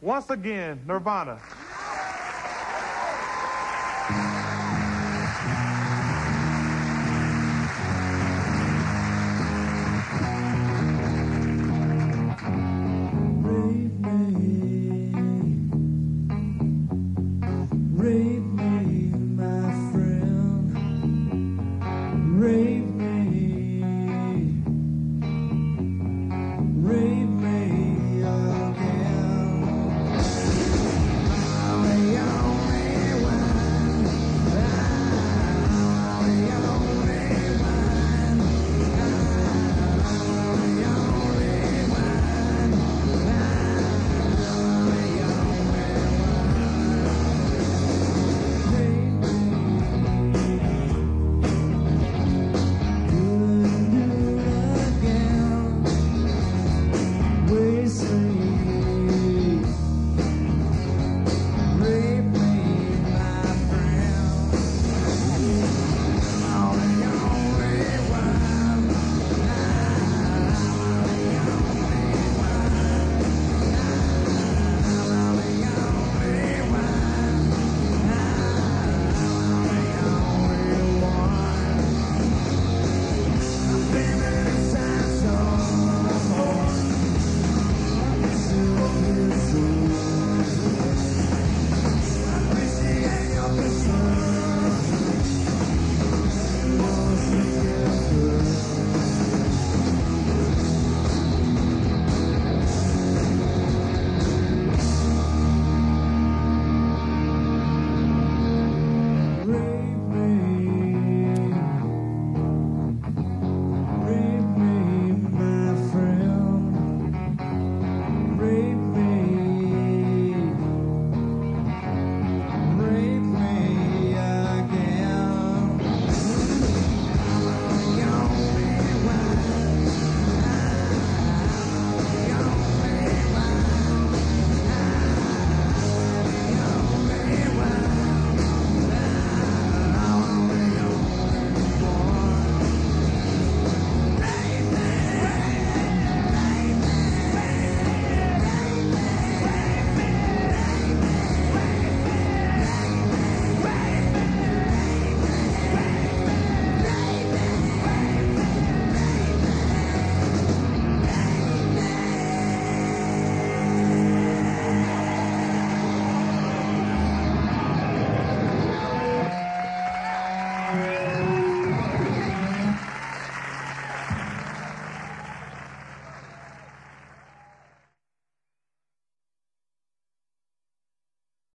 once again, Nirvana. Música